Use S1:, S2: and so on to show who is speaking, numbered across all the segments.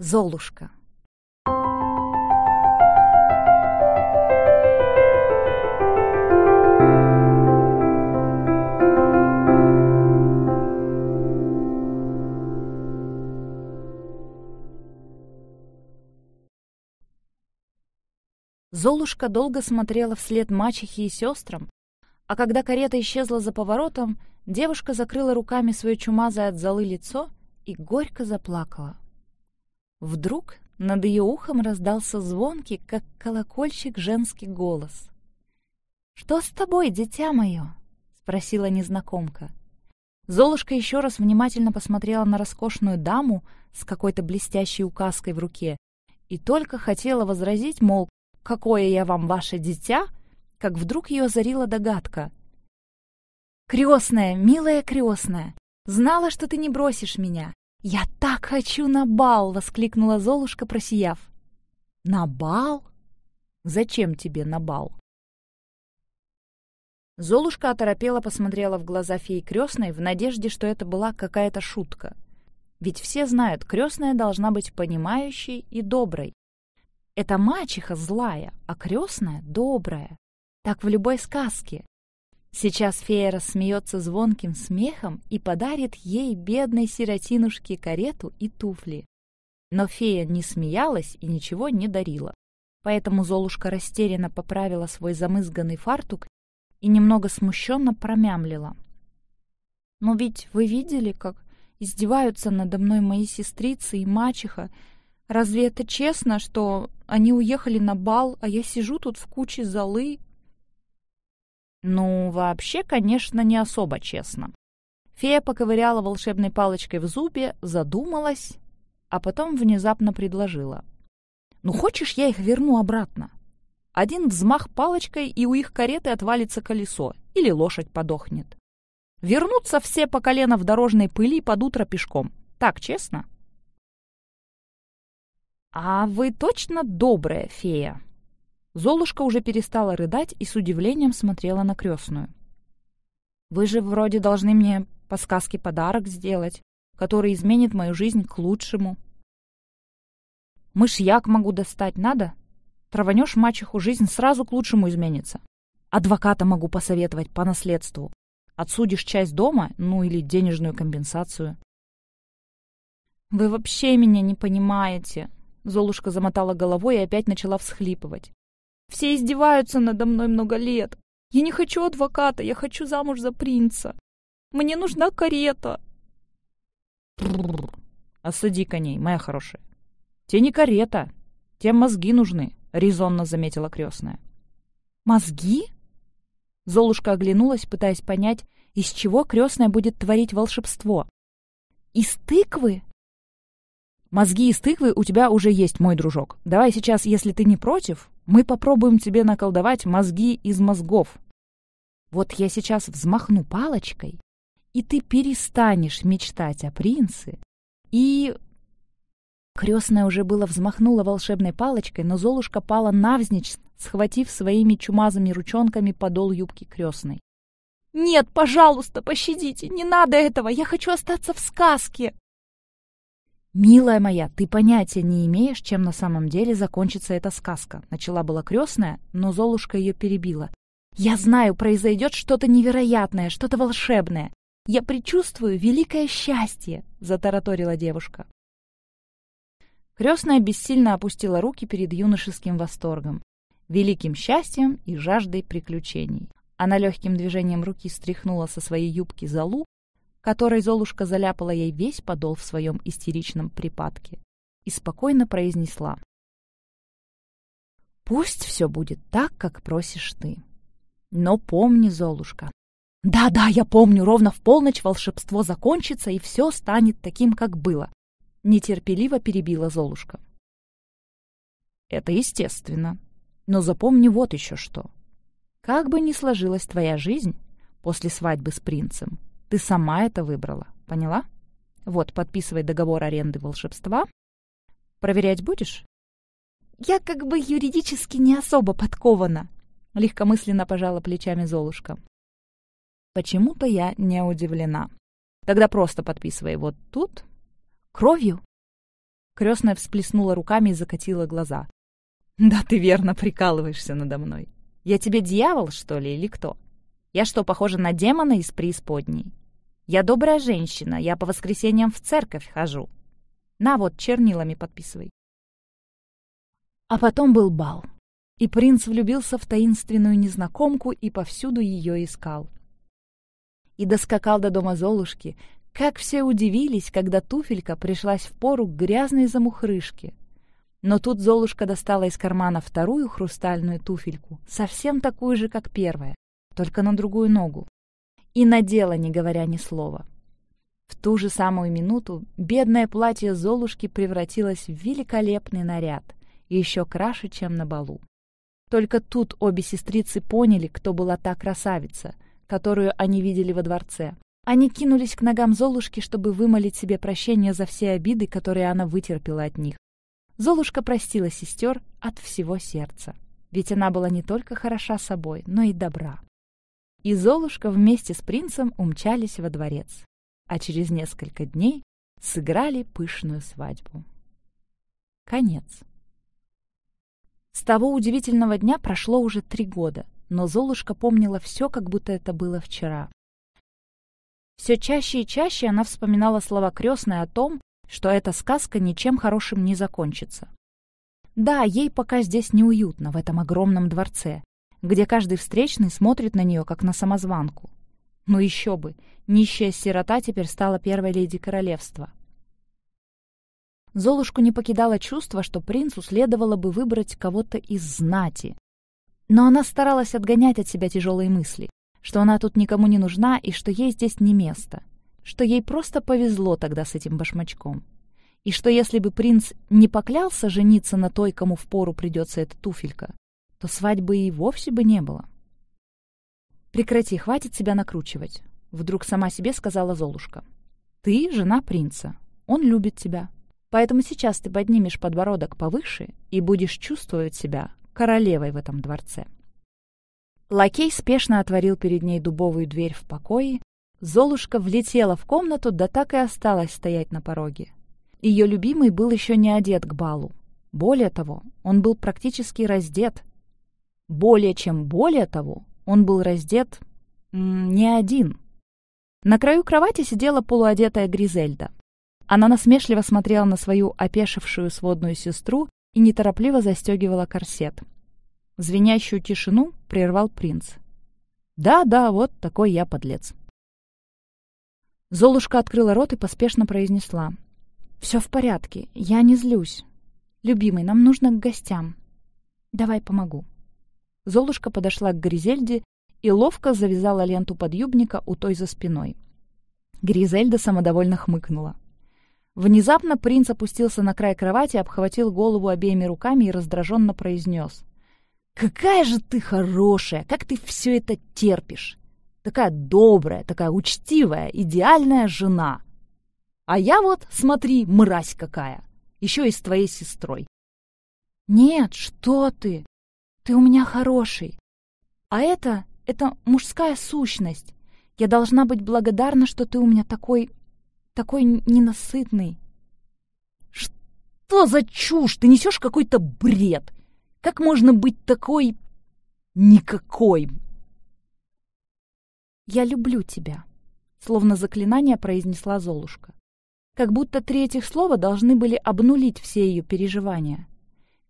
S1: Золушка. Золушка долго смотрела вслед мачехе и сестрам, а когда карета исчезла за поворотом, девушка закрыла руками свое чумазое от золы лицо и горько заплакала. Вдруг над ее ухом раздался звонкий, как колокольчик, женский голос. «Что с тобой, дитя мое?» — спросила незнакомка. Золушка еще раз внимательно посмотрела на роскошную даму с какой-то блестящей указкой в руке и только хотела возразить, мол, «Какое я вам ваше дитя?» как вдруг ее озарила догадка. «Крестная, милая крестная, знала, что ты не бросишь меня. «Я так хочу на бал!» — воскликнула Золушка, просияв. «На бал? Зачем тебе на бал?» Золушка оторопела посмотрела в глаза феи крестной в надежде, что это была какая-то шутка. Ведь все знают, крестная должна быть понимающей и доброй. Это мачеха злая, а крестная добрая. Так в любой сказке. Сейчас фея рассмеется звонким смехом и подарит ей, бедной сиротинушке, карету и туфли. Но фея не смеялась и ничего не дарила. Поэтому Золушка растерянно поправила свой замызганный фартук и немного смущенно промямлила. «Но ведь вы видели, как издеваются надо мной мои сестрицы и мачеха? Разве это честно, что они уехали на бал, а я сижу тут в куче золы ну, вообще, конечно, не особо честно. Фея поковыряла волшебной палочкой в зубе, задумалась, а потом внезапно предложила. «Ну, хочешь, я их верну обратно? Один взмах палочкой, и у их кареты отвалится колесо, или лошадь подохнет. Вернутся все по колено в дорожной пыли под утро пешком. Так, честно?» «А вы точно добрая фея?» Золушка уже перестала рыдать и с удивлением смотрела на крестную. «Вы же вроде должны мне по сказке подарок сделать, который изменит мою жизнь к лучшему. Мышьяк могу достать, надо? Траванешь мачеху, жизнь сразу к лучшему изменится. Адвоката могу посоветовать по наследству. Отсудишь часть дома, ну или денежную компенсацию. «Вы вообще меня не понимаете!» Золушка замотала головой и опять начала всхлипывать. Все издеваются надо мной много лет. Я не хочу адвоката, я хочу замуж за принца. Мне нужна карета. Осади коней, моя хорошая. Те не карета, те мозги нужны, резонно заметила крестная. Мозги? Золушка оглянулась, пытаясь понять, из чего крестная будет творить волшебство. Из тыквы? Мозги из тыквы у тебя уже есть, мой дружок. Давай сейчас, если ты не против, мы попробуем тебе наколдовать мозги из мозгов. Вот я сейчас взмахну палочкой, и ты перестанешь мечтать о принце, и... Крестная уже было взмахнула волшебной палочкой, но Золушка пала навзничь, схватив своими чумазыми ручонками подол юбки крестной. «Нет, пожалуйста, пощадите, не надо этого, я хочу остаться в сказке!» «Милая моя, ты понятия не имеешь, чем на самом деле закончится эта сказка», — начала была крестная, но Золушка ее перебила. «Я знаю, произойдет что-то невероятное, что-то волшебное. Я предчувствую великое счастье», — затараторила девушка. Крестная бессильно опустила руки перед юношеским восторгом, великим счастьем и жаждой приключений. Она легким движением руки стряхнула со своей юбки залу которой Золушка заляпала ей весь подол в своем истеричном припадке, и спокойно произнесла. «Пусть все будет так, как просишь ты. Но помни, Золушка, да-да, я помню, ровно в полночь волшебство закончится, и все станет таким, как было», — нетерпеливо перебила Золушка. «Это естественно. Но запомни вот еще что. Как бы ни сложилась твоя жизнь после свадьбы с принцем, ты сама это выбрала, поняла? Вот, подписывай договор аренды волшебства. Проверять будешь? Я как бы юридически не особо подкована, легкомысленно пожала плечами Золушка. Почему-то я не удивлена. Тогда просто подписывай вот тут. Кровью? Крестная всплеснула руками и закатила глаза. «Да ты верно прикалываешься надо мной. Я тебе дьявол, что ли, или кто? Я что, похожа на демона из преисподней? Я добрая женщина, я по воскресеньям в церковь хожу. На вот, чернилами подписывай». А потом был бал. И принц влюбился в таинственную незнакомку и повсюду ее искал. И доскакал до дома Золушки, как все удивились, когда туфелька пришлась в пору к грязной замухрышке. Но тут Золушка достала из кармана вторую хрустальную туфельку, совсем такую же, как первая, только на другую ногу, и надела, не говоря ни слова. В ту же самую минуту бедное платье Золушки превратилось в великолепный наряд, еще краше, чем на балу. Только тут обе сестрицы поняли, кто была та красавица, которую они видели во дворце. Они кинулись к ногам Золушки, чтобы вымолить себе прощение за все обиды, которые она вытерпела от них. Золушка простила сестер от всего сердца, ведь она была не только хороша собой, но и добра. И Золушка вместе с принцем умчались во дворец, а через несколько дней сыграли пышную свадьбу. Конец. С того удивительного дня прошло уже три года, но Золушка помнила все, как будто это было вчера. Все чаще и чаще она вспоминала слова крестной о том, что эта сказка ничем хорошим не закончится. Да, ей пока здесь неуютно, в этом огромном дворце, где каждый встречный смотрит на нее, как на самозванку. Но еще бы, нищая сирота теперь стала первой леди королевства. Золушку не покидало чувство, что принцу следовало бы выбрать кого-то из знати. Но она старалась отгонять от себя тяжелые мысли что она тут никому не нужна и что ей здесь не место, что ей просто повезло тогда с этим башмачком. И что если бы принц не поклялся жениться на той, кому впору придется эта туфелька, то свадьбы и вовсе бы не было. «Прекрати, хватит себя накручивать», — вдруг сама себе сказала Золушка. «Ты жена принца, он любит тебя, поэтому сейчас ты поднимешь подбородок повыше и будешь чувствовать себя королевой в этом дворце». Лакей спешно отворил перед ней дубовую дверь в покое. Золушка влетела в комнату, да так и осталась стоять на пороге. Ее любимый был еще не одет к балу. Более того, он был практически раздет. Более чем более того, он был раздет не один. На краю кровати сидела полуодетая Гризельда. Она насмешливо смотрела на свою опешившую сводную сестру и неторопливо застегивала корсет. Звенящую тишину прервал принц. «Да-да, вот такой я подлец». Золушка открыла рот и поспешно произнесла. «Все в порядке, я не злюсь. Любимый, нам нужно к гостям. Давай помогу». Золушка подошла к Гризельде и ловко завязала ленту подъюбника у той за спиной. Гризельда самодовольно хмыкнула. Внезапно принц опустился на край кровати, обхватил голову обеими руками и раздраженно произнес. Какая же ты хорошая, как ты все это терпишь. Такая добрая, такая учтивая, идеальная жена. А я вот, смотри, мразь какая, еще и с твоей сестрой. Нет, что ты, ты у меня хороший. А это, это мужская сущность. Я должна быть благодарна, что ты у меня такой, такой ненасытный. Что за чушь? Ты несешь какой-то бред. Как можно быть такой... никакой? «Я люблю тебя», — словно заклинание произнесла Золушка. Как будто три этих слова должны были обнулить все ее переживания.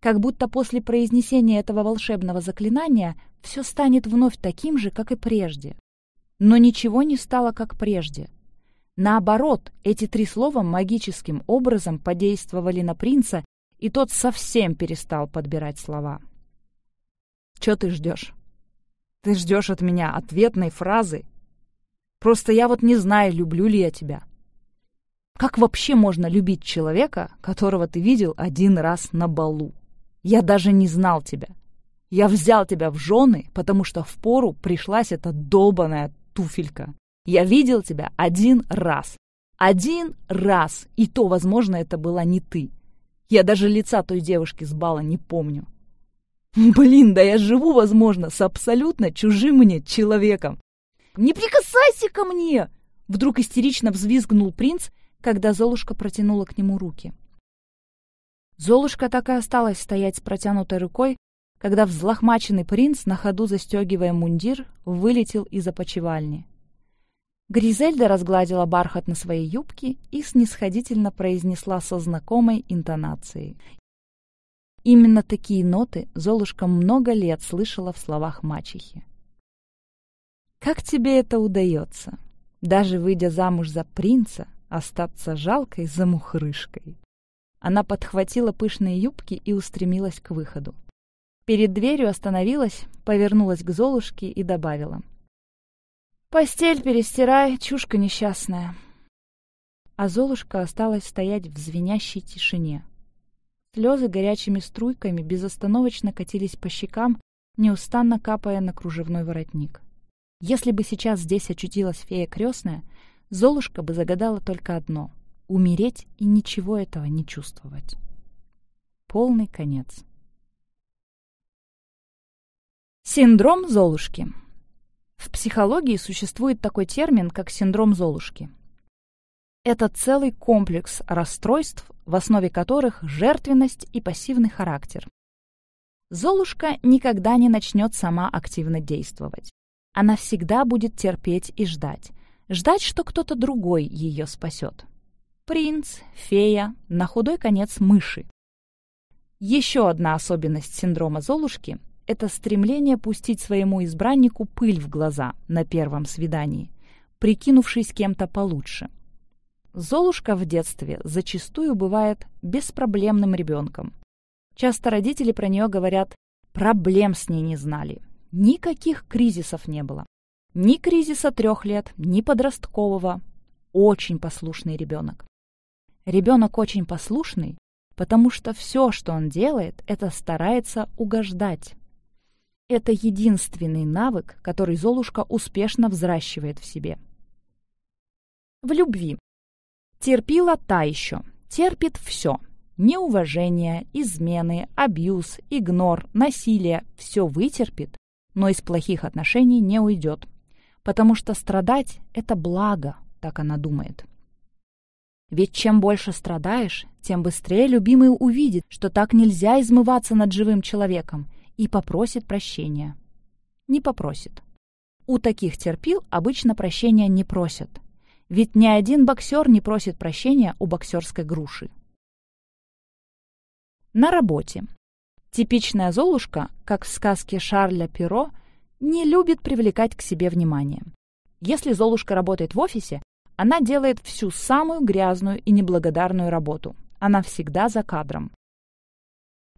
S1: Как будто после произнесения этого волшебного заклинания все станет вновь таким же, как и прежде. Но ничего не стало, как прежде. Наоборот, эти три слова магическим образом подействовали на принца и тот совсем перестал подбирать слова. «Чё ты ждешь? Ты ждешь от меня ответной фразы? Просто я вот не знаю, люблю ли я тебя. Как вообще можно любить человека, которого ты видел один раз на балу? Я даже не знал тебя. Я взял тебя в жены, потому что в пору пришлась эта долбаная туфелька. Я видел тебя один раз. Один раз. И то, возможно, это была не ты. Я даже лица той девушки с бала не помню. Блин, да я живу, возможно, с абсолютно чужим мне человеком. «Не прикасайся ко мне!» Вдруг истерично взвизгнул принц, когда Золушка протянула к нему руки. Золушка так и осталась стоять с протянутой рукой, когда взлохмаченный принц, на ходу застегивая мундир, вылетел из опочивальни. Гризельда разгладила бархат на своей юбке и снисходительно произнесла со знакомой интонацией. Именно такие ноты Золушка много лет слышала в словах мачехи. «Как тебе это удается? Даже выйдя замуж за принца, остаться жалкой замухрышкой?» Она подхватила пышные юбки и устремилась к выходу. Перед дверью остановилась, повернулась к Золушке и добавила. «Постель перестирай, чушка несчастная». А Золушка осталась стоять в звенящей тишине. Слезы горячими струйками безостановочно катились по щекам, неустанно капая на кружевной воротник. Если бы сейчас здесь очутилась фея крестная, Золушка бы загадала только одно умереть и ничего этого не чувствовать. Полный конец. Синдром Золушки. В психологии существует такой термин, как синдром Золушки. Это целый комплекс расстройств, в основе которых жертвенность и пассивный характер. Золушка никогда не начнет сама активно действовать. Она всегда будет терпеть и ждать. Ждать, что кто-то другой ее спасет принц, фея, на худой конец мыши. Еще одна особенность синдрома Золушки – это стремление пустить своему избраннику пыль в глаза на первом свидании, прикинувшись кем-то получше. Золушка в детстве зачастую бывает беспроблемным ребенком. Часто родители про нее говорят «проблем с ней не знали». Никаких кризисов не было. Ни кризиса трех лет, ни подросткового. Очень послушный ребенок. Ребенок очень послушный, потому что все, что он делает, это старается угождать. Это единственный навык, который Золушка успешно взращивает в себе. В любви. Терпила та еще. Терпит все. Неуважение, измены, абьюз, игнор, насилие – все вытерпит, но из плохих отношений не уйдет. Потому что страдать – это благо, так она думает. Ведь чем больше страдаешь, тем быстрее любимый увидит, что так нельзя измываться над живым человеком, и попросит прощения. Не попросит. У таких терпил обычно прощения не просят. Ведь ни один боксер не просит прощения у боксерской груши. На работе. Типичная Золушка, как в сказке Шарля Перо, не любит привлекать к себе внимание. Если Золушка работает в офисе, она делает всю самую грязную и неблагодарную работу. Она всегда за кадром.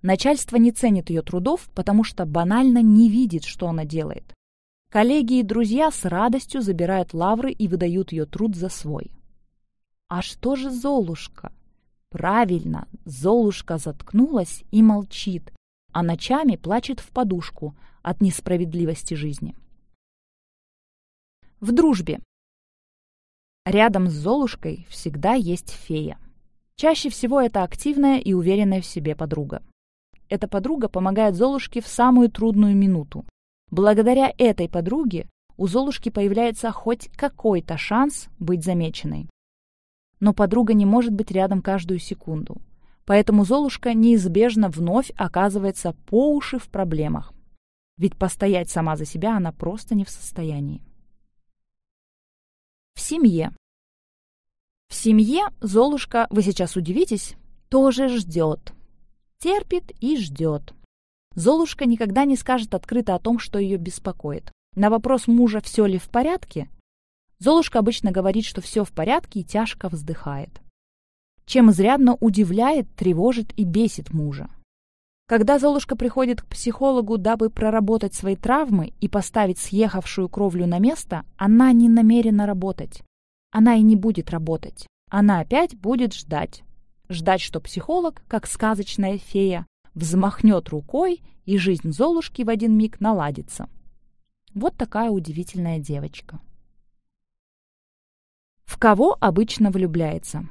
S1: Начальство не ценит ее трудов, потому что банально не видит, что она делает. Коллеги и друзья с радостью забирают лавры и выдают ее труд за свой. А что же Золушка? Правильно, Золушка заткнулась и молчит, а ночами плачет в подушку от несправедливости жизни. В дружбе Рядом с Золушкой всегда есть фея. Чаще всего это активная и уверенная в себе подруга. Эта подруга помогает Золушке в самую трудную минуту. Благодаря этой подруге у Золушки появляется хоть какой-то шанс быть замеченной. Но подруга не может быть рядом каждую секунду. Поэтому Золушка неизбежно вновь оказывается по уши в проблемах. Ведь постоять сама за себя она просто не в состоянии. Семье. В семье Золушка, вы сейчас удивитесь, тоже ждет. Терпит и ждет. Золушка никогда не скажет открыто о том, что ее беспокоит. На вопрос мужа «все ли в порядке?» Золушка обычно говорит, что все в порядке и тяжко вздыхает. Чем изрядно удивляет, тревожит и бесит мужа. Когда Золушка приходит к психологу, дабы проработать свои травмы и поставить съехавшую кровлю на место, она не намерена работать. Она и не будет работать. Она опять будет ждать. Ждать, что психолог, как сказочная фея, взмахнет рукой, и жизнь Золушки в один миг наладится. Вот такая удивительная девочка. В кого обычно влюбляется?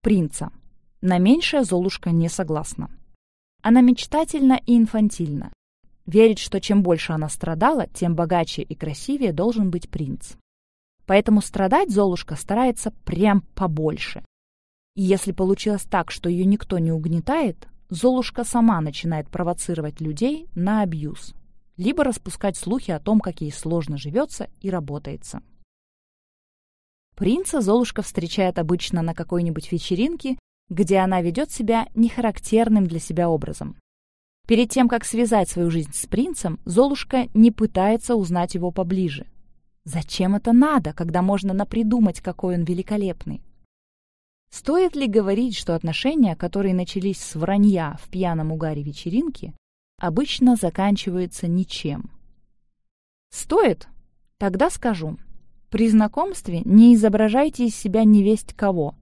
S1: Принца. На меньшее Золушка не согласна. Она мечтательна и инфантильна. Верит, что чем больше она страдала, тем богаче и красивее должен быть принц. Поэтому страдать Золушка старается прям побольше. И если получилось так, что ее никто не угнетает, Золушка сама начинает провоцировать людей на абьюз, либо распускать слухи о том, как ей сложно живется и работается. Принца Золушка встречает обычно на какой-нибудь вечеринке, где она ведет себя нехарактерным для себя образом. Перед тем, как связать свою жизнь с принцем, Золушка не пытается узнать его поближе. Зачем это надо, когда можно напридумать, какой он великолепный? Стоит ли говорить, что отношения, которые начались с вранья в пьяном угаре вечеринки, обычно заканчиваются ничем? Стоит? Тогда скажу. При знакомстве не изображайте из себя невесть кого,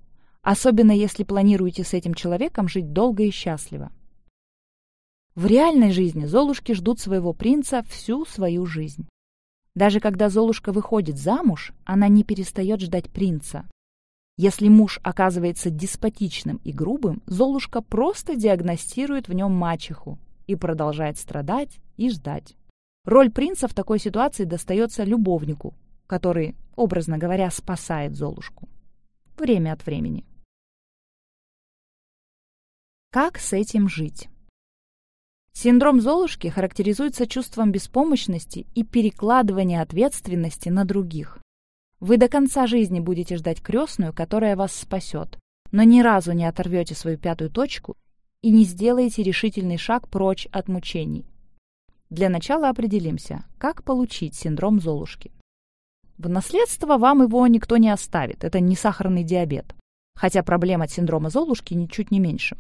S1: особенно если планируете с этим человеком жить долго и счастливо. В реальной жизни Золушки ждут своего принца всю свою жизнь. Даже когда Золушка выходит замуж, она не перестает ждать принца. Если муж оказывается деспотичным и грубым, Золушка просто диагностирует в нем мачеху и продолжает страдать и ждать. Роль принца в такой ситуации достается любовнику, который, образно говоря, спасает Золушку. Время от времени. Как с этим жить? Синдром Золушки характеризуется чувством беспомощности и перекладывания ответственности на других. Вы до конца жизни будете ждать крестную, которая вас спасет, но ни разу не оторвете свою пятую точку и не сделаете решительный шаг прочь от мучений. Для начала определимся, как получить синдром Золушки. В наследство вам его никто не оставит, это не сахарный диабет, хотя проблем от синдрома Золушки ничуть не меньше.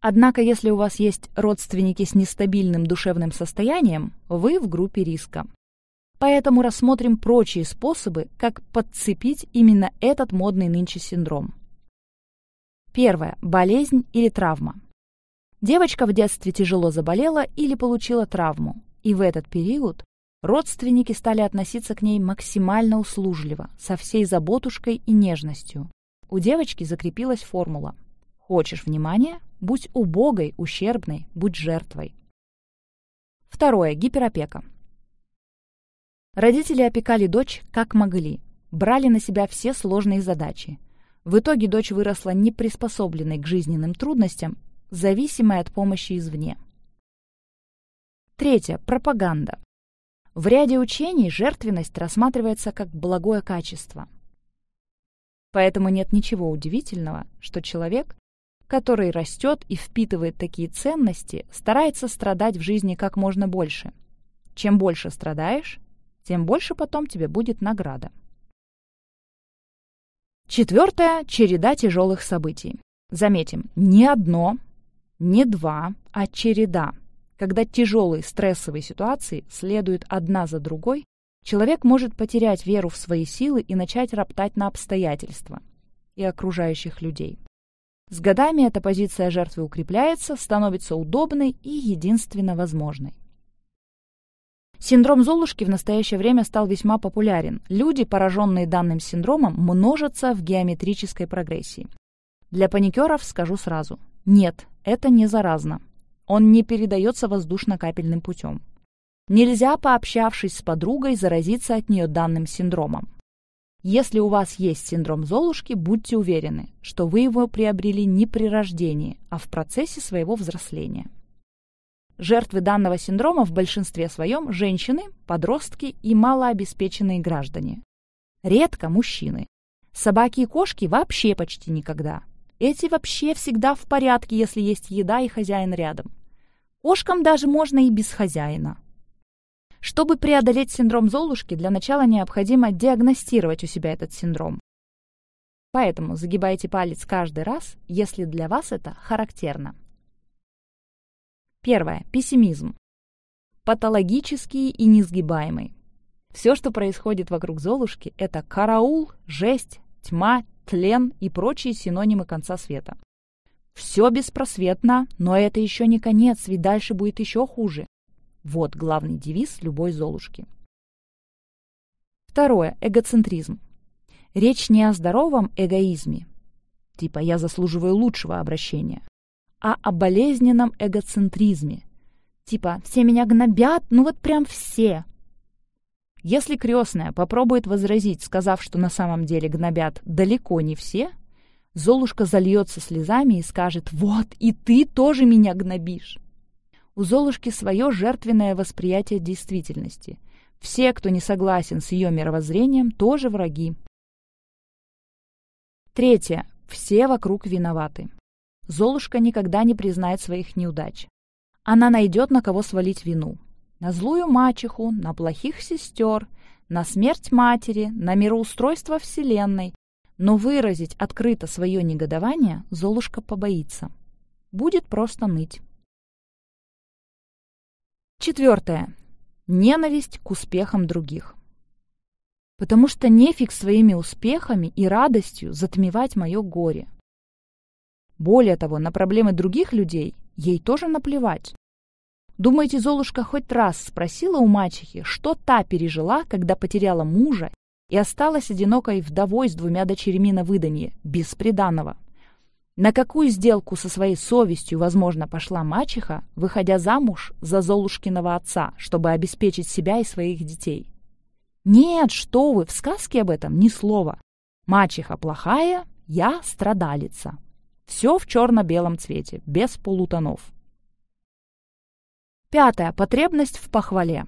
S1: Однако, если у вас есть родственники с нестабильным душевным состоянием, вы в группе риска. Поэтому рассмотрим прочие способы, как подцепить именно этот модный нынче синдром. Первое. Болезнь или травма. Девочка в детстве тяжело заболела или получила травму, и в этот период родственники стали относиться к ней максимально услужливо, со всей заботушкой и нежностью. У девочки закрепилась формула «Хочешь внимания? Будь убогой, ущербной, будь жертвой. Второе. Гиперопека. Родители опекали дочь как могли, брали на себя все сложные задачи. В итоге дочь выросла неприспособленной к жизненным трудностям, зависимой от помощи извне. Третье. Пропаганда. В ряде учений жертвенность рассматривается как благое качество. Поэтому нет ничего удивительного, что человек, который растет и впитывает такие ценности, старается страдать в жизни как можно больше. Чем больше страдаешь, тем больше потом тебе будет награда. Четвертое – череда тяжелых событий. Заметим, не одно, не два, а череда. Когда тяжелые стрессовые ситуации следуют одна за другой, человек может потерять веру в свои силы и начать роптать на обстоятельства и окружающих людей. С годами эта позиция жертвы укрепляется, становится удобной и единственно возможной. Синдром Золушки в настоящее время стал весьма популярен. Люди, пораженные данным синдромом, множатся в геометрической прогрессии. Для паникеров скажу сразу. Нет, это не заразно. Он не передается воздушно-капельным путем. Нельзя, пообщавшись с подругой, заразиться от нее данным синдромом. Если у вас есть синдром Золушки, будьте уверены, что вы его приобрели не при рождении, а в процессе своего взросления. Жертвы данного синдрома в большинстве своем – женщины, подростки и малообеспеченные граждане. Редко мужчины. Собаки и кошки вообще почти никогда. Эти вообще всегда в порядке, если есть еда и хозяин рядом. Кошкам даже можно и без хозяина. Чтобы преодолеть синдром Золушки, для начала необходимо диагностировать у себя этот синдром. Поэтому загибайте палец каждый раз, если для вас это характерно. Первое. Пессимизм. Патологический и несгибаемый. Все, что происходит вокруг Золушки, это караул, жесть, тьма, тлен и прочие синонимы конца света. Все беспросветно, но это еще не конец, ведь дальше будет еще хуже. Вот главный девиз любой Золушки. Второе. Эгоцентризм. Речь не о здоровом эгоизме, типа «я заслуживаю лучшего обращения», а о болезненном эгоцентризме, типа «все меня гнобят, ну вот прям все». Если крестная попробует возразить, сказав, что на самом деле гнобят далеко не все, Золушка зальется слезами и скажет «Вот, и ты тоже меня гнобишь». У Золушки свое жертвенное восприятие действительности. Все, кто не согласен с ее мировоззрением, тоже враги. Третье. Все вокруг виноваты. Золушка никогда не признает своих неудач. Она найдет, на кого свалить вину. На злую мачеху, на плохих сестер, на смерть матери, на мироустройство Вселенной. Но выразить открыто свое негодование Золушка побоится. Будет просто ныть. Четвертое. Ненависть к успехам других. Потому что нефиг своими успехами и радостью затмевать мое горе. Более того, на проблемы других людей ей тоже наплевать. Думаете, Золушка хоть раз спросила у мачехи, что та пережила, когда потеряла мужа и осталась одинокой вдовой с двумя дочерьми на выданье, без приданого? На какую сделку со своей совестью, возможно, пошла мачеха, выходя замуж за Золушкиного отца, чтобы обеспечить себя и своих детей? Нет, что вы, в сказке об этом ни слова. Мачеха плохая, я страдалица. Все в черно-белом цвете, без полутонов. Пятое. Потребность в похвале.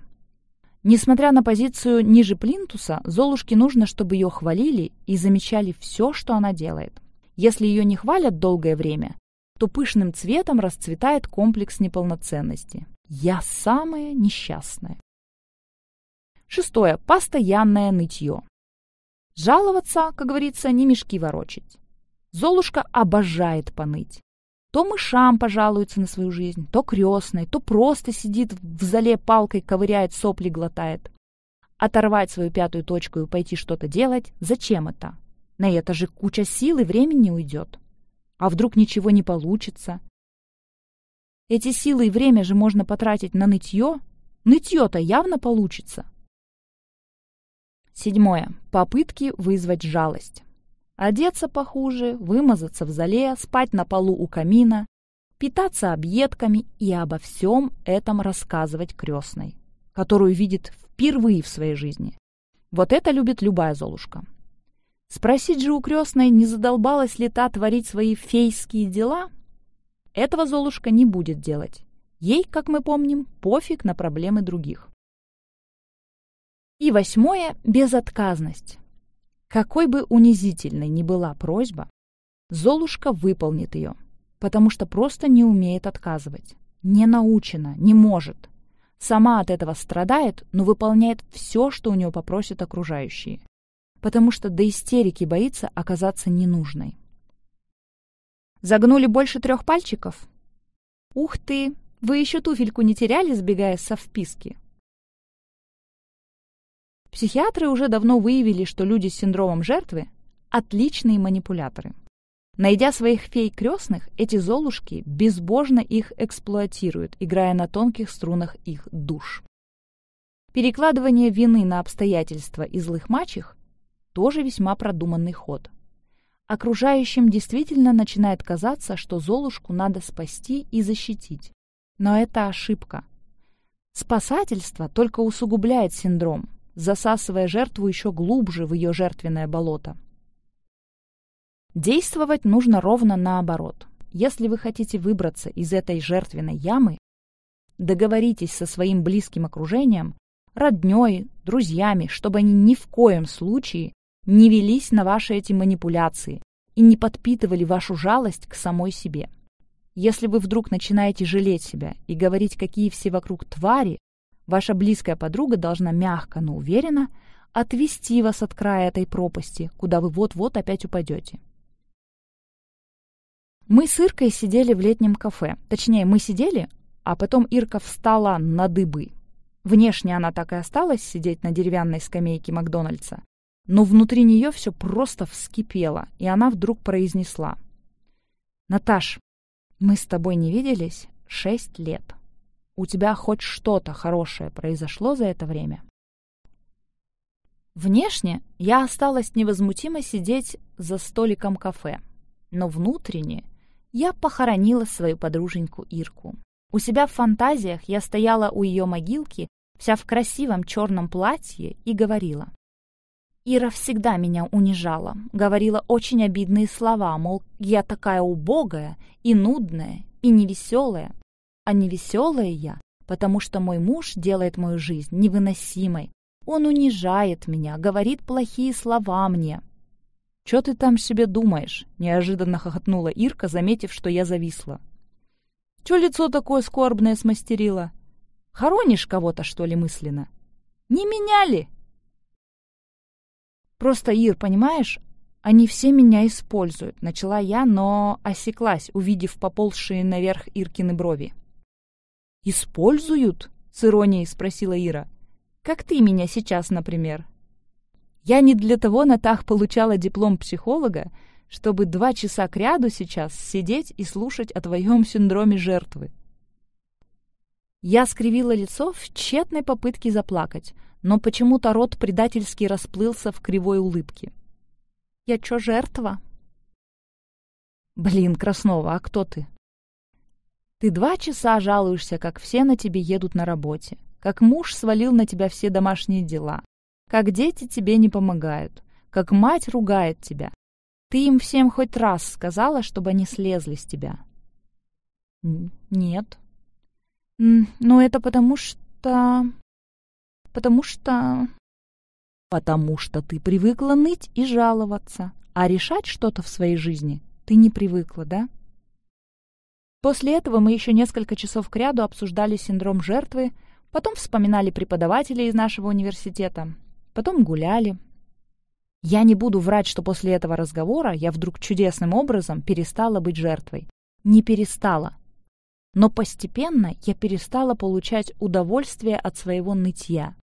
S1: Несмотря на позицию ниже плинтуса, Золушке нужно, чтобы ее хвалили и замечали все, что она делает. Если ее не хвалят долгое время, то пышным цветом расцветает комплекс неполноценности. «Я самая несчастная». Шестое. Постоянное нытье. Жаловаться, как говорится, не мешки ворочить. Золушка обожает поныть. То мышам пожалуется на свою жизнь, то крестной, то просто сидит в зале палкой, ковыряет, сопли глотает. Оторвать свою пятую точку и пойти что-то делать – зачем это? На это же куча сил и времени уйдет. А вдруг ничего не получится? Эти силы и время же можно потратить на нытье. Нытье-то явно получится. Седьмое. Попытки вызвать жалость. Одеться похуже, вымазаться в зале, спать на полу у камина, питаться объедками и обо всем этом рассказывать крестной, которую видит впервые в своей жизни. Вот это любит любая Золушка. Спросить же у крестной, не задолбалась ли та творить свои фейские дела? Этого Золушка не будет делать. Ей, как мы помним, пофиг на проблемы других. И восьмое – безотказность. Какой бы унизительной ни была просьба, Золушка выполнит ее, потому что просто не умеет отказывать. Не научена, не может. Сама от этого страдает, но выполняет все, что у нее попросят окружающие потому что до истерики боится оказаться ненужной. Загнули больше трех пальчиков? Ух ты! Вы еще туфельку не теряли, сбегая со вписки? Психиатры уже давно выявили, что люди с синдромом жертвы – отличные манипуляторы. Найдя своих фей крестных, эти золушки безбожно их эксплуатируют, играя на тонких струнах их душ. Перекладывание вины на обстоятельства и злых мачех тоже весьма продуманный ход. Окружающим действительно начинает казаться, что Золушку надо спасти и защитить. Но это ошибка. Спасательство только усугубляет синдром, засасывая жертву еще глубже в ее жертвенное болото. Действовать нужно ровно наоборот. Если вы хотите выбраться из этой жертвенной ямы, договоритесь со своим близким окружением, роднёй, друзьями, чтобы они ни в коем случае не велись на ваши эти манипуляции и не подпитывали вашу жалость к самой себе. Если вы вдруг начинаете жалеть себя и говорить, какие все вокруг твари, ваша близкая подруга должна мягко, но уверенно отвести вас от края этой пропасти, куда вы вот-вот опять упадете. Мы с Иркой сидели в летнем кафе. Точнее, мы сидели, а потом Ирка встала на дыбы. Внешне она так и осталась сидеть на деревянной скамейке Макдональдса, но внутри нее все просто вскипело, и она вдруг произнесла. «Наташ, мы с тобой не виделись шесть лет. У тебя хоть что-то хорошее произошло за это время?» Внешне я осталась невозмутимо сидеть за столиком кафе, но внутренне я похоронила свою подруженьку Ирку. У себя в фантазиях я стояла у ее могилки, вся в красивом черном платье, и говорила. Ира всегда меня унижала, говорила очень обидные слова, мол, я такая убогая и нудная, и невеселая. А невеселая я, потому что мой муж делает мою жизнь невыносимой. Он унижает меня, говорит плохие слова мне. «Чё ты там себе думаешь?» — неожиданно хохотнула Ирка, заметив, что я зависла. «Чё лицо такое скорбное смастерила? Хоронишь кого-то, что ли, мысленно? Не меняли?» «Просто, Ир, понимаешь, они все меня используют», — начала я, но осеклась, увидев поползшие наверх Иркины брови. «Используют?» — с иронией спросила Ира. «Как ты меня сейчас, например?» «Я не для того на тах получала диплом психолога, чтобы два часа кряду сейчас сидеть и слушать о твоем синдроме жертвы». Я скривила лицо в тщетной попытке заплакать, но почему-то рот предательски расплылся в кривой улыбке. «Я чё, жертва?» «Блин, Краснова, а кто ты?» «Ты два часа жалуешься, как все на тебе едут на работе, как муж свалил на тебя все домашние дела, как дети тебе не помогают, как мать ругает тебя. Ты им всем хоть раз сказала, чтобы они слезли с тебя?» «Нет». «Но это потому что...» Потому что... Потому что ты привыкла ныть и жаловаться, а решать что-то в своей жизни ты не привыкла, да? После этого мы еще несколько часов кряду обсуждали синдром жертвы, потом вспоминали преподавателей из нашего университета, потом гуляли. Я не буду врать, что после этого разговора я вдруг чудесным образом перестала быть жертвой. Не перестала. Но постепенно я перестала получать удовольствие от своего нытья.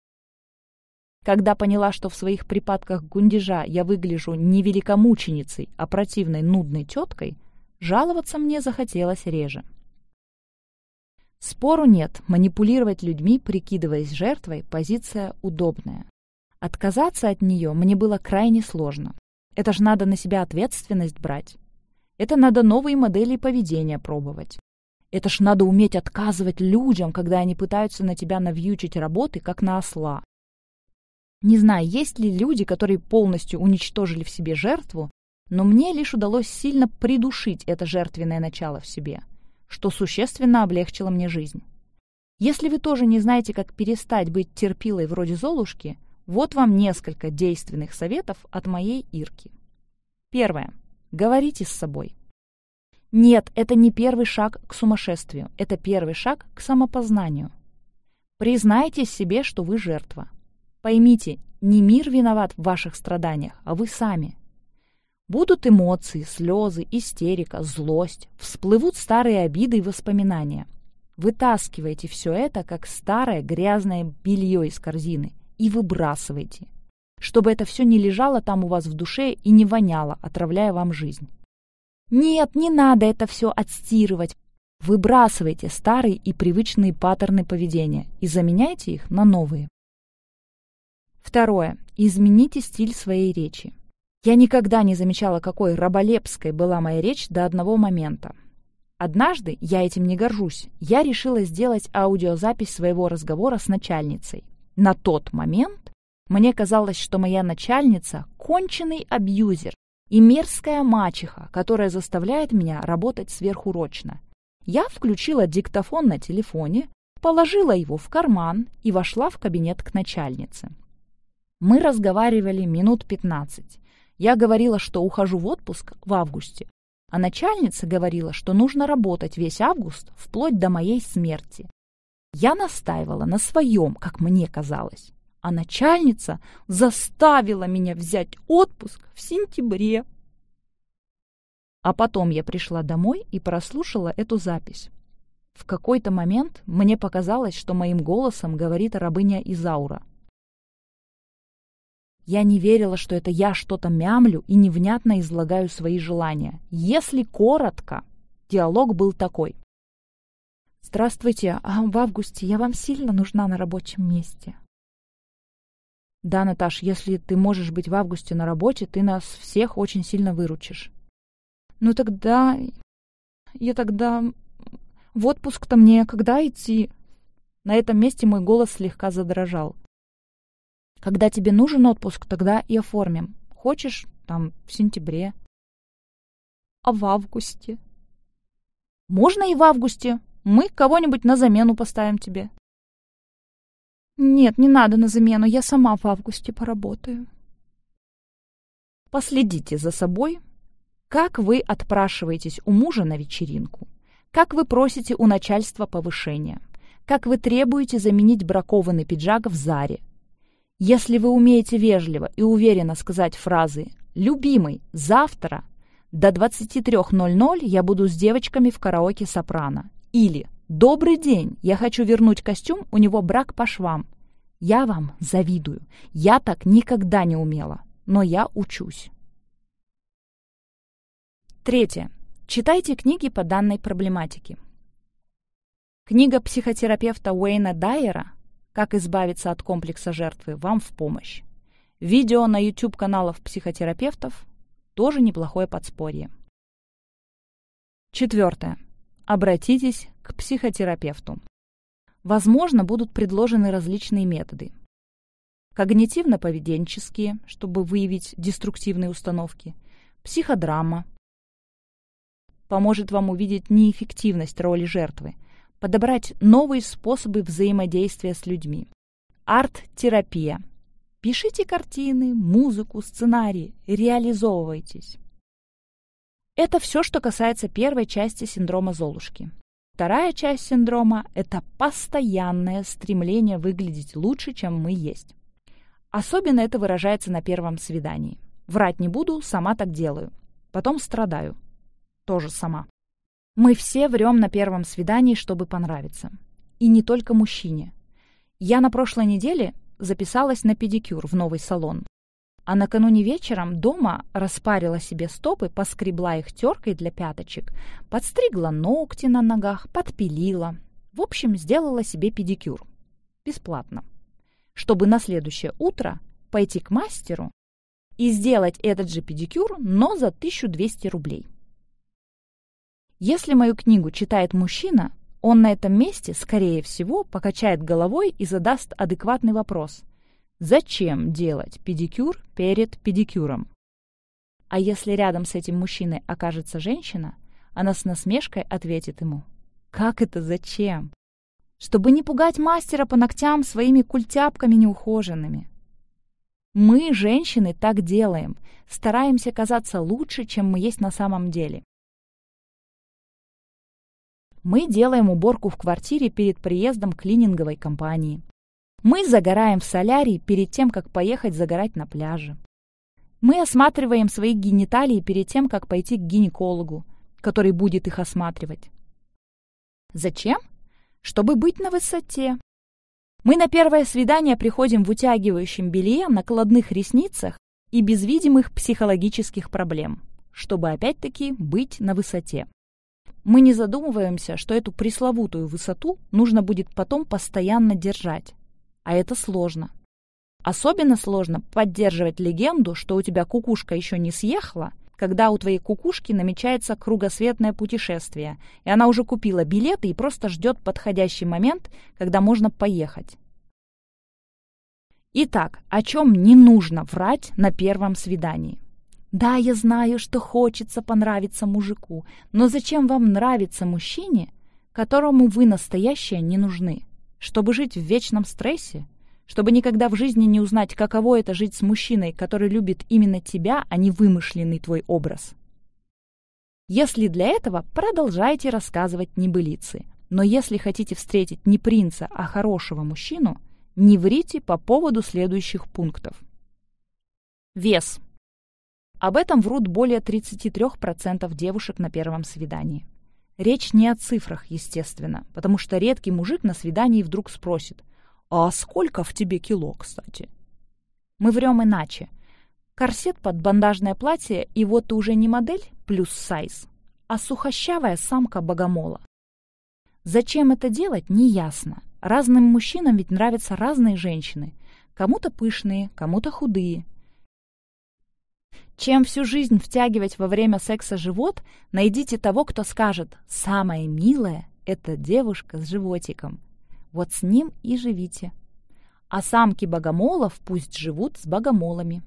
S1: Когда поняла, что в своих припадках гундежа я выгляжу не великомученицей, а противной нудной теткой, жаловаться мне захотелось реже. Спору нет, манипулировать людьми, прикидываясь жертвой, позиция удобная. Отказаться от нее мне было крайне сложно. Это ж надо на себя ответственность брать. Это надо новые модели поведения пробовать. Это ж надо уметь отказывать людям, когда они пытаются на тебя навьючить работы, как на осла. Не знаю, есть ли люди, которые полностью уничтожили в себе жертву, но мне лишь удалось сильно придушить это жертвенное начало в себе, что существенно облегчило мне жизнь. Если вы тоже не знаете, как перестать быть терпилой вроде Золушки, вот вам несколько действенных советов от моей Ирки. Первое. Говорите с собой. Нет, это не первый шаг к сумасшествию, это первый шаг к самопознанию. Признайте себе, что вы жертва. Поймите, не мир виноват в ваших страданиях, а вы сами. Будут эмоции, слезы, истерика, злость, всплывут старые обиды и воспоминания. Вытаскивайте все это, как старое грязное белье из корзины, и выбрасывайте, чтобы это все не лежало там у вас в душе и не воняло, отравляя вам жизнь. Нет, не надо это все отстирывать. Выбрасывайте старые и привычные паттерны поведения и заменяйте их на новые. Второе. Измените стиль своей речи. Я никогда не замечала, какой раболепской была моя речь до одного момента. Однажды, я этим не горжусь, я решила сделать аудиозапись своего разговора с начальницей. На тот момент мне казалось, что моя начальница — конченый абьюзер и мерзкая мачеха, которая заставляет меня работать сверхурочно. Я включила диктофон на телефоне, положила его в карман и вошла в кабинет к начальнице. Мы разговаривали минут пятнадцать. Я говорила, что ухожу в отпуск в августе, а начальница говорила, что нужно работать весь август вплоть до моей смерти. Я настаивала на своем, как мне казалось, а начальница заставила меня взять отпуск в сентябре. А потом я пришла домой и прослушала эту запись. В какой-то момент мне показалось, что моим голосом говорит рабыня Изаура — я не верила, что это я что-то мямлю и невнятно излагаю свои желания. Если коротко, диалог был такой. «Здравствуйте, а в августе я вам сильно нужна на рабочем месте?» «Да, Наташ, если ты можешь быть в августе на работе, ты нас всех очень сильно выручишь». «Ну тогда... я тогда... в отпуск-то мне когда идти?» На этом месте мой голос слегка задрожал. Когда тебе нужен отпуск, тогда и оформим. Хочешь, там, в сентябре. А в августе? Можно и в августе. Мы кого-нибудь на замену поставим тебе. Нет, не надо на замену, я сама в августе поработаю. Последите за собой, как вы отпрашиваетесь у мужа на вечеринку, как вы просите у начальства повышения, как вы требуете заменить бракованный пиджак в Заре. Если вы умеете вежливо и уверенно сказать фразы «Любимый, завтра до 23.00 я буду с девочками в караоке «Сопрано» или «Добрый день! Я хочу вернуть костюм, у него брак по швам». Я вам завидую. Я так никогда не умела, но я учусь. Третье. Читайте книги по данной проблематике. Книга психотерапевта Уэйна Дайера «Как избавиться от комплекса жертвы» вам в помощь. Видео на YouTube-каналах психотерапевтов тоже неплохое подспорье. Четвертое. Обратитесь к психотерапевту. Возможно, будут предложены различные методы. Когнитивно-поведенческие, чтобы выявить деструктивные установки, психодрама, поможет вам увидеть неэффективность роли жертвы, подобрать новые способы взаимодействия с людьми. Арт-терапия. Пишите картины, музыку, сценарии, реализовывайтесь. Это все, что касается первой части синдрома Золушки. Вторая часть синдрома – это постоянное стремление выглядеть лучше, чем мы есть. Особенно это выражается на первом свидании. Врать не буду, сама так делаю. Потом страдаю. Тоже сама. Мы все врем на первом свидании, чтобы понравиться. И не только мужчине. Я на прошлой неделе записалась на педикюр в новый салон а накануне вечером дома распарила себе стопы, поскребла их теркой для пяточек, подстригла ногти на ногах, подпилила. В общем, сделала себе педикюр. Бесплатно. Чтобы на следующее утро пойти к мастеру и сделать этот же педикюр, но за 1200 рублей. Если мою книгу читает мужчина, он на этом месте, скорее всего, покачает головой и задаст адекватный вопрос – Зачем делать педикюр перед педикюром? А если рядом с этим мужчиной окажется женщина, она с насмешкой ответит ему. Как это зачем? Чтобы не пугать мастера по ногтям своими культяпками неухоженными. Мы, женщины, так делаем. Стараемся казаться лучше, чем мы есть на самом деле. Мы делаем уборку в квартире перед приездом клининговой компании. Мы загораем в солярии перед тем, как поехать загорать на пляже. Мы осматриваем свои гениталии перед тем, как пойти к гинекологу, который будет их осматривать. Зачем? Чтобы быть на высоте. Мы на первое свидание приходим в утягивающем белье, накладных ресницах и без видимых психологических проблем, чтобы опять-таки быть на высоте. Мы не задумываемся, что эту пресловутую высоту нужно будет потом постоянно держать, а это сложно. Особенно сложно поддерживать легенду, что у тебя кукушка еще не съехала, когда у твоей кукушки намечается кругосветное путешествие, и она уже купила билеты и просто ждет подходящий момент, когда можно поехать. Итак, о чем не нужно врать на первом свидании? Да, я знаю, что хочется понравиться мужику, но зачем вам нравиться мужчине, которому вы настоящие не нужны? Чтобы жить в вечном стрессе? Чтобы никогда в жизни не узнать, каково это жить с мужчиной, который любит именно тебя, а не вымышленный твой образ? Если для этого, продолжайте рассказывать небылицы. Но если хотите встретить не принца, а хорошего мужчину, не врите по поводу следующих пунктов. Вес. Об этом врут более 33% девушек на первом свидании. Речь не о цифрах, естественно, потому что редкий мужик на свидании вдруг спросит, «А сколько в тебе кило, кстати?» Мы врем иначе. Корсет под бандажное платье, и вот ты уже не модель плюс сайз, а сухощавая самка богомола. Зачем это делать, неясно. Разным мужчинам ведь нравятся разные женщины. Кому-то пышные, кому-то худые – чем всю жизнь втягивать во время секса живот, найдите того, кто скажет «самое милое — это девушка с животиком». Вот с ним и живите. а самки богомолов пусть живут с богомолами.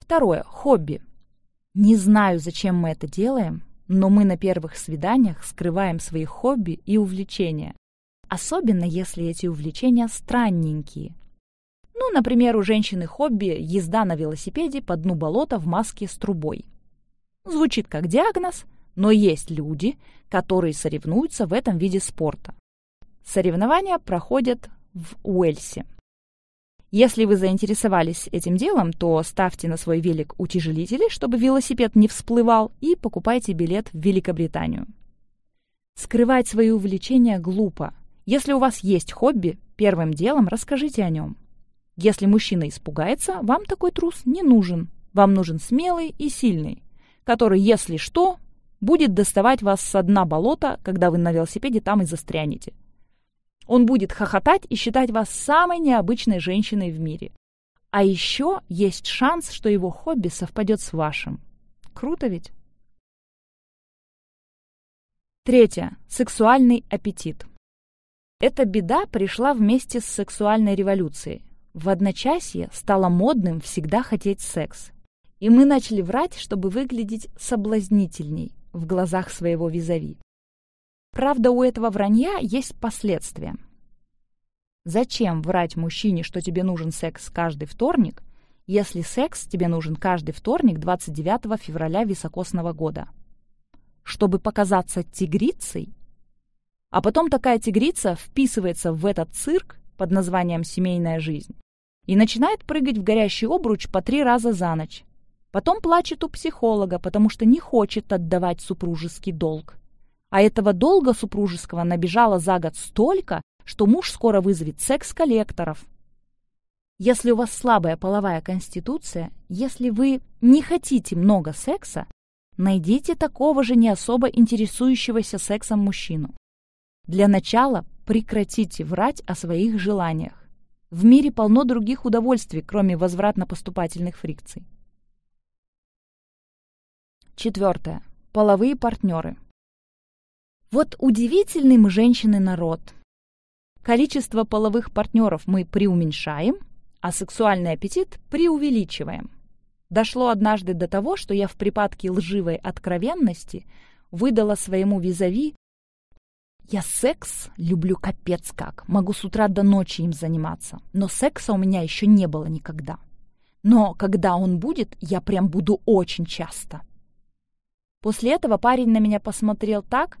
S1: Второе. Хобби. Не знаю, зачем мы это делаем, но мы на первых свиданиях скрываем свои хобби и увлечения. Особенно, если эти увлечения странненькие. Ну, например, у женщины хобби езда на велосипеде по дну болота в маске с трубой. Звучит как диагноз, но есть люди, которые соревнуются в этом виде спорта. Соревнования проходят в Уэльсе. Если вы заинтересовались этим делом, то ставьте на свой велик утяжелители, чтобы велосипед не всплывал, и покупайте билет в Великобританию. Скрывать свои увлечения глупо. Если у вас есть хобби, первым делом расскажите о нем. Если мужчина испугается, вам такой трус не нужен. Вам нужен смелый и сильный, который, если что, будет доставать вас с дна болота, когда вы на велосипеде там и застрянете. Он будет хохотать и считать вас самой необычной женщиной в мире. А еще есть шанс, что его хобби совпадет с вашим. Круто ведь? Третье. Сексуальный аппетит. Эта беда пришла вместе с сексуальной революцией. В одночасье стало модным всегда хотеть секс. И мы начали врать, чтобы выглядеть соблазнительней в глазах своего визави. Правда, у этого вранья есть последствия. Зачем врать мужчине, что тебе нужен секс каждый вторник, если секс тебе нужен каждый вторник 29 февраля високосного года? Чтобы показаться тигрицей? А потом такая тигрица вписывается в этот цирк под названием «семейная жизнь» и начинает прыгать в горящий обруч по три раза за ночь. Потом плачет у психолога, потому что не хочет отдавать супружеский долг. А этого долга супружеского набежало за год столько, что муж скоро вызовет секс-коллекторов. Если у вас слабая половая конституция, если вы не хотите много секса, найдите такого же не особо интересующегося сексом мужчину. Для начала прекратите врать о своих желаниях. В мире полно других удовольствий, кроме возвратно-поступательных фрикций. Четвертое. Половые партнеры. Вот удивительный мы женщины народ. Количество половых партнеров мы преуменьшаем, а сексуальный аппетит преувеличиваем. Дошло однажды до того, что я в припадке лживой откровенности выдала своему визави «Я секс люблю капец как, могу с утра до ночи им заниматься, но секса у меня еще не было никогда. Но когда он будет, я прям буду очень часто». После этого парень на меня посмотрел так,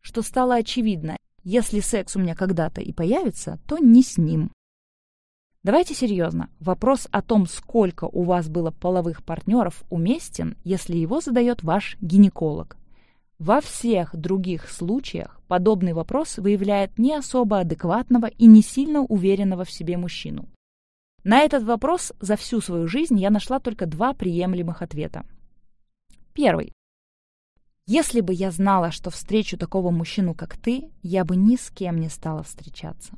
S1: что стало очевидно, если секс у меня когда-то и появится, то не с ним. Давайте серьезно. Вопрос о том, сколько у вас было половых партнеров, уместен, если его задает ваш гинеколог. Во всех других случаях подобный вопрос выявляет не особо адекватного и не сильно уверенного в себе мужчину. На этот вопрос за всю свою жизнь я нашла только два приемлемых ответа. Первый. Если бы я знала, что встречу такого мужчину, как ты, я бы ни с кем не стала встречаться.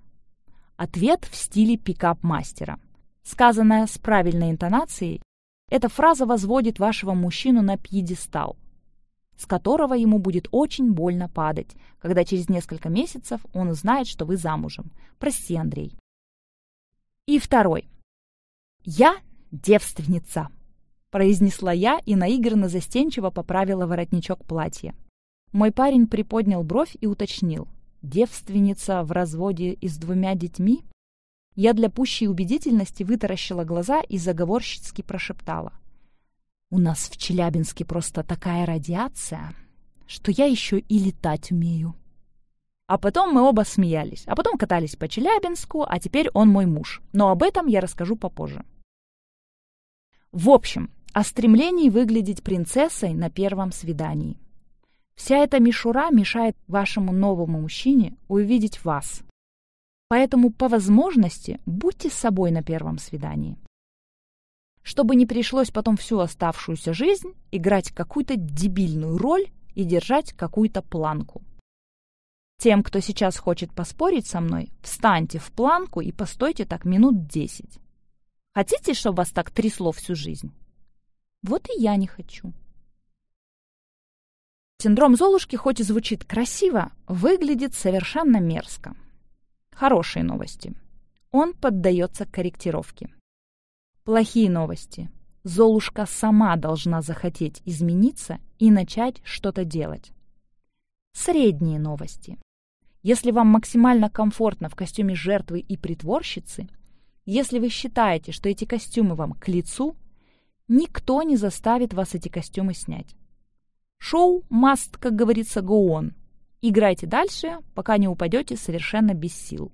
S1: Ответ в стиле пикап-мастера. Сказанная с правильной интонацией, эта фраза возводит вашего мужчину на пьедестал, с которого ему будет очень больно падать, когда через несколько месяцев он узнает, что вы замужем. Прости, Андрей. И второй. Я девственница произнесла я и наигранно застенчиво поправила воротничок платья. Мой парень приподнял бровь и уточнил. «Девственница в разводе и с двумя детьми?» Я для пущей убедительности вытаращила глаза и заговорщицки прошептала. «У нас в Челябинске просто такая радиация, что я еще и летать умею». А потом мы оба смеялись, а потом катались по Челябинску, а теперь он мой муж. Но об этом я расскажу попозже. В общем, о стремлении выглядеть принцессой на первом свидании. Вся эта мишура мешает вашему новому мужчине увидеть вас. Поэтому по возможности будьте с собой на первом свидании. Чтобы не пришлось потом всю оставшуюся жизнь играть какую-то дебильную роль и держать какую-то планку. Тем, кто сейчас хочет поспорить со мной, встаньте в планку и постойте так минут десять. Хотите, чтобы вас так трясло всю жизнь? Вот и я не хочу. Синдром Золушки хоть и звучит красиво, выглядит совершенно мерзко. Хорошие новости. Он поддается корректировке. Плохие новости. Золушка сама должна захотеть измениться и начать что-то делать. Средние новости. Если вам максимально комфортно в костюме жертвы и притворщицы, если вы считаете, что эти костюмы вам к лицу, никто не заставит вас эти костюмы снять. Шоу must, как говорится, go on. Играйте дальше, пока не упадете совершенно без сил.